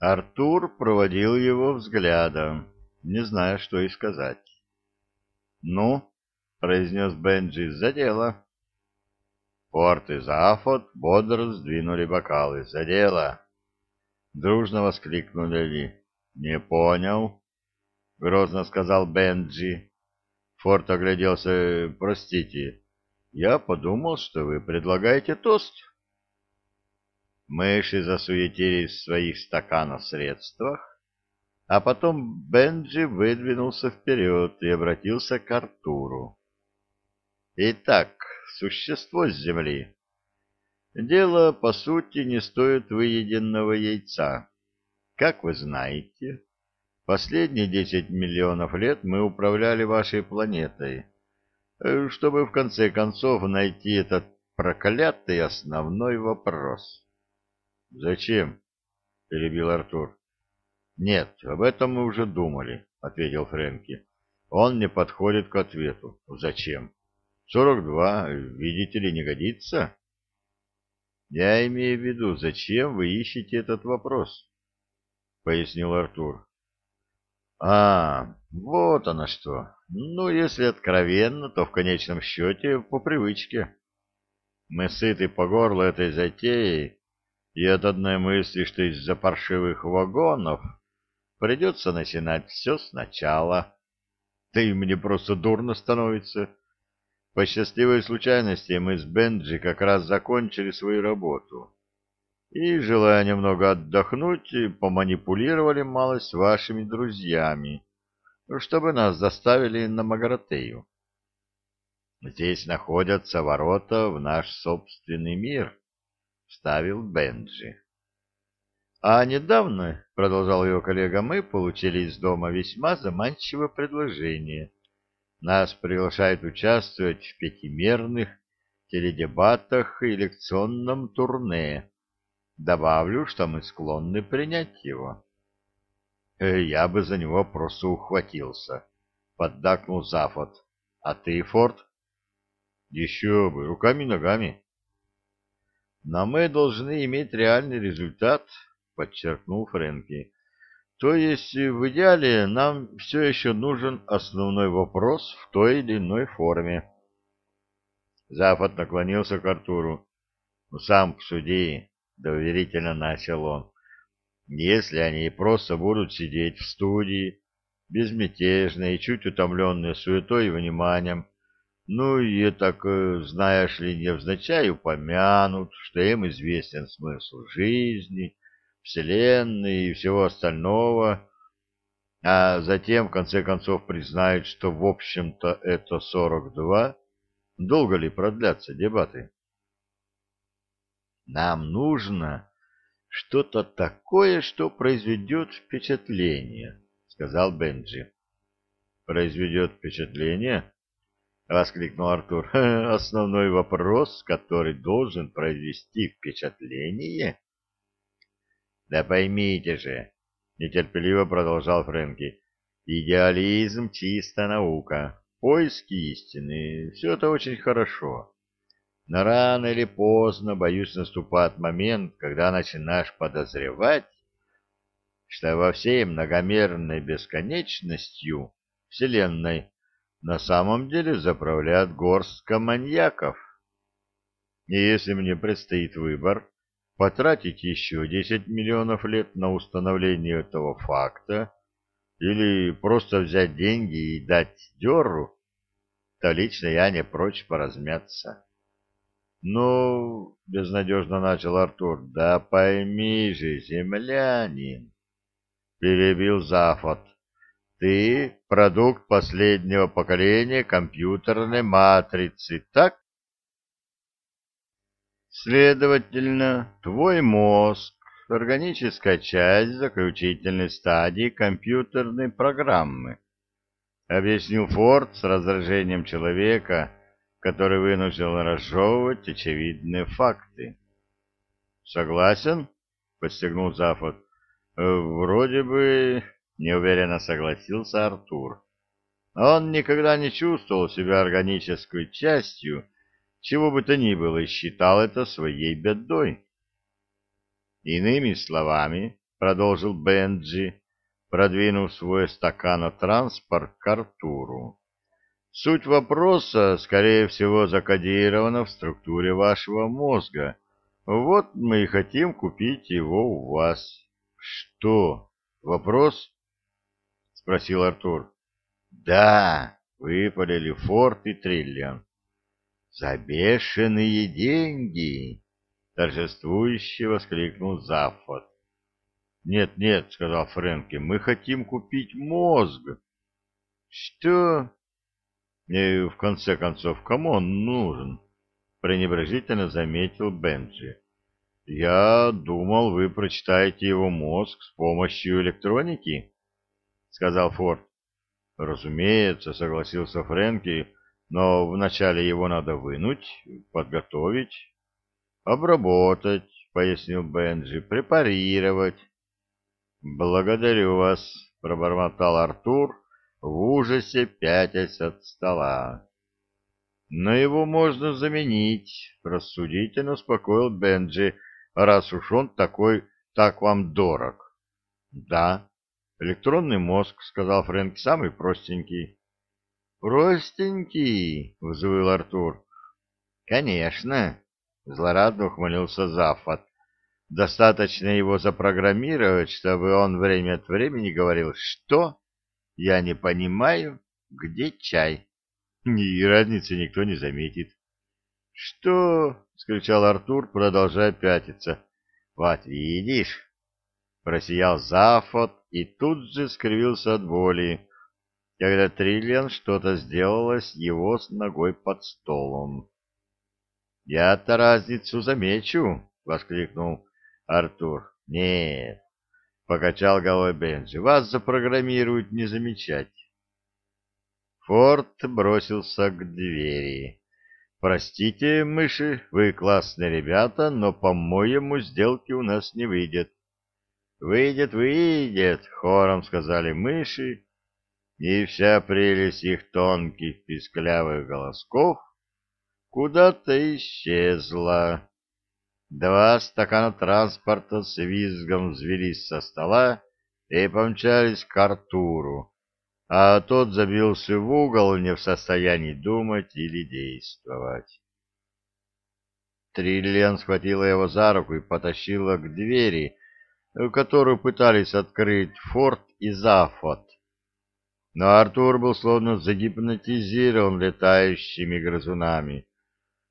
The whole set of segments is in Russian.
Артур проводил его взглядом, не зная, что и сказать. «Ну?» — произнес Бенджи, — «за дело». Порт и Зафот бодро сдвинули бокалы. «За дело!» Дружно воскликнули ли. «Не понял», — грозно сказал Бенджи. Форд огляделся. «Простите, я подумал, что вы предлагаете тост». Мыши засуетились в своих стаканах средствах, а потом Бенджи выдвинулся вперед и обратился к Артуру. «Итак, существо с земли. Дело, по сути, не стоит выеденного яйца. Как вы знаете, последние десять миллионов лет мы управляли вашей планетой, э, чтобы в конце концов найти этот проклятый основной вопрос. — Зачем? — перебил Артур. — Нет, об этом мы уже думали, — ответил Фрэнки. — Он не подходит к ответу. Зачем? Сорок два, видите ли, не годится? — Я имею в виду, зачем вы ищете этот вопрос? — пояснил Артур. — А, вот оно что. Ну, если откровенно, то в конечном счете по привычке. Мы сыты по горло этой затеей, и от одной мысли, что из-за паршивых вагонов придется начинать все сначала. Да мне просто дурно становится. По счастливой случайности мы с Бенджи как раз закончили свою работу. И, желая немного отдохнуть, поманипулировали малость вашими друзьями, чтобы нас заставили на Магратею. Здесь находятся ворота в наш собственный мир, — вставил Бенджи. А недавно, — продолжал его коллега, — мы получили из дома весьма заманчивое предложение — нас приглашают участвовать в пятимерных теледебатах и лекционном турне. Добавлю, что мы склонны принять его. Э, я бы за него просто ухватился, — поддакнул Зафот. А ты, Форд? Еще бы, руками-ногами. Но мы должны иметь реальный результат, — подчеркнул Фрэнки. То есть в идеале нам все еще нужен основной вопрос в той или иной форме. Зафот наклонился к Артуру. «Ну, «Сам посуди», — доверительно начал он. «Если они просто будут сидеть в студии, безмятежные чуть утомленные суетой и вниманием, ну и так, э, знаешь ли, невзначай упомянут, что им известен смысл жизни» Вселенной и всего остального, а затем, в конце концов, признают, что, в общем-то, это 42, долго ли продлятся дебаты? Нам нужно что-то такое, что произведет впечатление, сказал Бенджи. Произведет впечатление? Воскликнул Артур. Основной вопрос, который должен произвести впечатление? Да поймите же, нетерпеливо продолжал Фрэнки, идеализм — чисто наука, поиски истины — все это очень хорошо. Но рано или поздно, боюсь, наступает момент, когда начинаешь подозревать, что во всей многомерной бесконечностью Вселенной на самом деле заправляет горстка маньяков. И если мне предстоит выбор потратить еще 10 миллионов лет на установление этого факта или просто взять деньги и дать дёру, то лично я не прочь поразмяться. Ну, безнадежно начал Артур, да пойми же, землянин, перебил Зафот, ты продукт последнего поколения компьютерной матрицы, так? Следовательно, твой мозг — органическая часть заключительной стадии компьютерной программы, — объяснил Форд с раздражением человека, который вынужден разжевывать очевидные факты. — Согласен? — подстегнул Зафот. — Вроде бы... — неуверенно согласился Артур. Он никогда не чувствовал себя органической частью чего бы то ни было, считал это своей бедой. Иными словами, продолжил Бенджи, продвинув свой стаканотранспорт к Артуру. Суть вопроса, скорее всего, закодирована в структуре вашего мозга. Вот мы и хотим купить его у вас. Что? Вопрос? Спросил Артур. Да, выпалили Форд и Триллиан. За бешеные деньги! Торжествующе воскликнул Зафот. Нет, нет, сказал Фрэнки, мы хотим купить мозг. Что? И в конце концов, кому он нужен? Пренебрежительно заметил Бенджи. Я думал, вы прочитаете его мозг с помощью электроники, сказал Форд. Разумеется, согласился Фрэнки, но вначале его надо вынуть, подготовить, обработать, пояснил Бенджи, препарировать. Благодарю вас, пробормотал Артур в ужасе пятясь от стола. Но его можно заменить, рассудительно успокоил Бенджи, раз уж он такой, так вам дорог. Да, электронный мозг, сказал Фрэнк, самый простенький. Простенький, взвыл Артур. Конечно, злорадно ухмылился Зафот. Достаточно его запрограммировать, чтобы он время от времени говорил «что?», я не понимаю, где чай. И разницы никто не заметит. — Что? — скричал Артур, продолжая пятиться. — Вот видишь? — просиял Зафот и тут же скривился от боли, когда Триллиан что-то сделала с его с ногой под столом. — Я-то разницу замечу! — воскликнул Артур. — Нет, покачал головой Бенджи. Вас запрограммируют не замечать. Форд бросился к двери. Простите, мыши, вы классные ребята, но, по-моему, сделки у нас не выйдет. Выйдет, выйдет, хором сказали мыши, и вся прелесть их тонких писклявых голосков куда-то исчезла. Два стакана транспорта с визгом взвелись со стола и помчались к Артуру, а тот забился в угол, не в состоянии думать или действовать. Триллиан схватила его за руку и потащила к двери, которую пытались открыть Форд и Зафот. Но Артур был словно загипнотизирован летающими грызунами.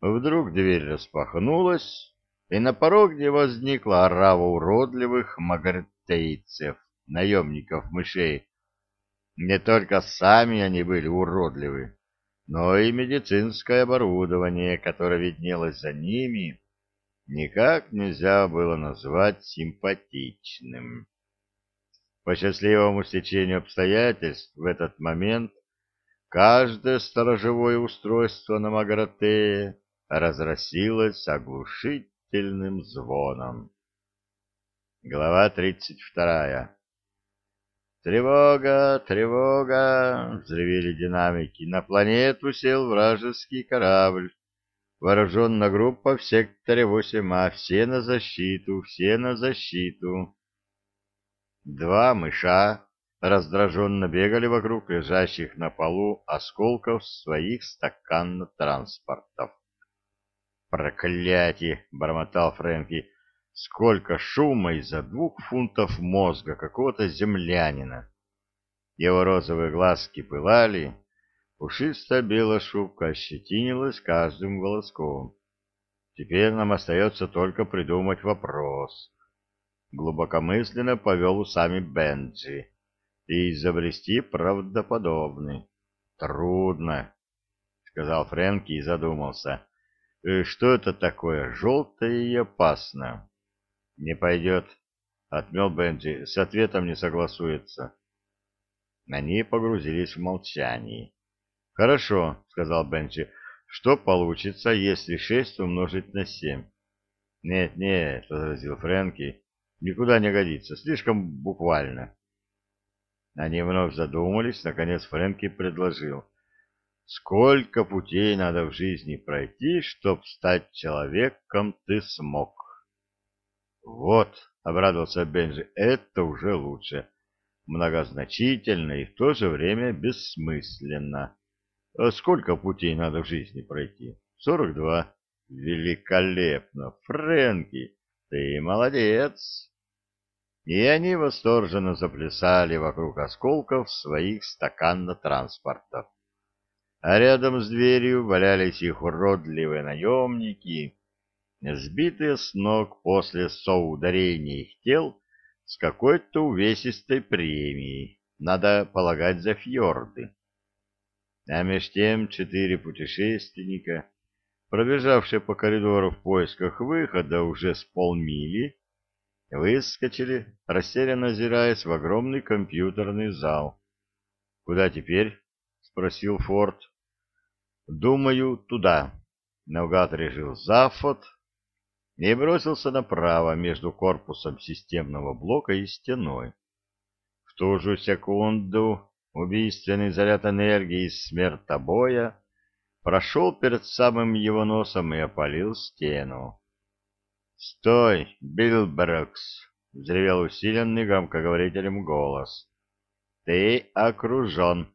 Вдруг дверь распахнулась, и на пороге возникла орава уродливых магартейцев, наемников мышей. Не только сами они были уродливы, но и медицинское оборудование, которое виднелось за ними, никак нельзя было назвать симпатичным. По счастливому стечению обстоятельств в этот момент каждое сторожевое устройство на Магаратее разросилось оглушительным звоном. Глава тридцать вторая. «Тревога! Тревога!» — взревели динамики. «На планету сел вражеский корабль. Вооруженная группа в секторе 8А. Все на защиту, все на защиту!» Два мыша раздраженно бегали вокруг лежащих на полу осколков своих стаканно-транспортов. «Проклятие!» — бормотал Фрэнки. «Сколько шума из-за двух фунтов мозга какого-то землянина!» Его розовые глазки пылали, пушистая белая шубка ощетинилась каждым волоском. «Теперь нам остается только придумать вопрос». Глубокомысленно повел усами Бенджи и изобрести правдоподобный. «Трудно», — сказал Фрэнки и задумался. Э, что это такое желтое и опасное? Не пойдет, отмел Бенджи, с ответом не согласуется. Они погрузились в молчание. Хорошо, сказал Бенджи, что получится, если шесть умножить на семь? Нет, нет, возразил Фрэнки, никуда не годится, слишком буквально. Они вновь задумались, наконец Фрэнки предложил. Сколько путей надо в жизни пройти, чтоб стать человеком ты смог? Вот, обрадовался Бенджи, это уже лучше. Многозначительно и в то же время бессмысленно. А сколько путей надо в жизни пройти? Сорок два. Великолепно, Фрэнки, ты молодец. И они восторженно заплясали вокруг осколков своих стаканно-транспортов. А рядом с дверью валялись их уродливые наемники, сбитые с ног после соударения их тел с какой-то увесистой премией, надо полагать, за фьорды. А меж тем четыре путешественника, пробежавшие по коридору в поисках выхода уже с полмили, выскочили, растерянно озираясь в огромный компьютерный зал. «Куда теперь?» — спросил Форд. «Думаю, туда», — наугад решил Зафот и бросился направо между корпусом системного блока и стеной. В ту же секунду убийственный заряд энергии из смертобоя прошел перед самым его носом и опалил стену. «Стой, Билбрекс!» — взревел усиленный громкоговорителем голос. «Ты окружен!»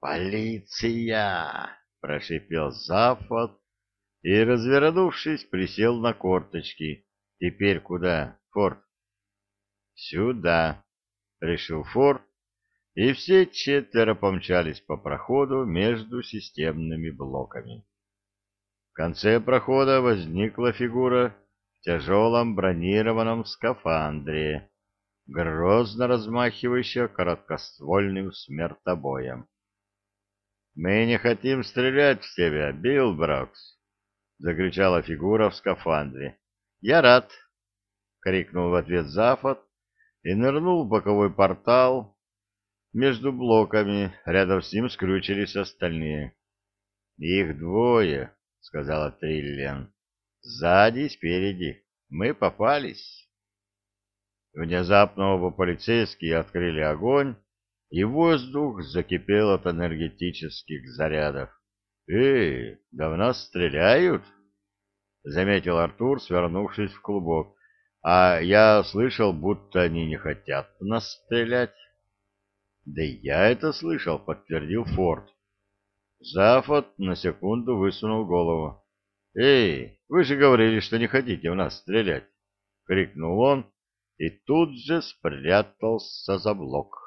«Полиция!» — прошипел Зафот и, развернувшись, присел на корточки. «Теперь куда, Форд?» «Сюда!» — решил Форд, и все четверо помчались по проходу между системными блоками. В конце прохода возникла фигура в тяжелом бронированном скафандре, грозно размахивающая короткоствольным смертобоем. «Мы не хотим стрелять в тебя, Билл Брокс!» — закричала фигура в скафандре. «Я рад!» — крикнул в ответ Зафот и нырнул в боковой портал. Между блоками рядом с ним скрючились остальные. «Их двое!» — сказала Триллиан. «Сзади и спереди. Мы попались». Внезапно оба полицейские открыли огонь, и воздух закипел от энергетических зарядов. «Эй, да стреляют!» — заметил Артур, свернувшись в клубок. «А я слышал, будто они не хотят нас стрелять». «Да я это слышал», — подтвердил Форд. Зафот на секунду высунул голову. «Эй, вы же говорили, что не хотите в нас стрелять!» — крикнул он и тут же спрятался за блок.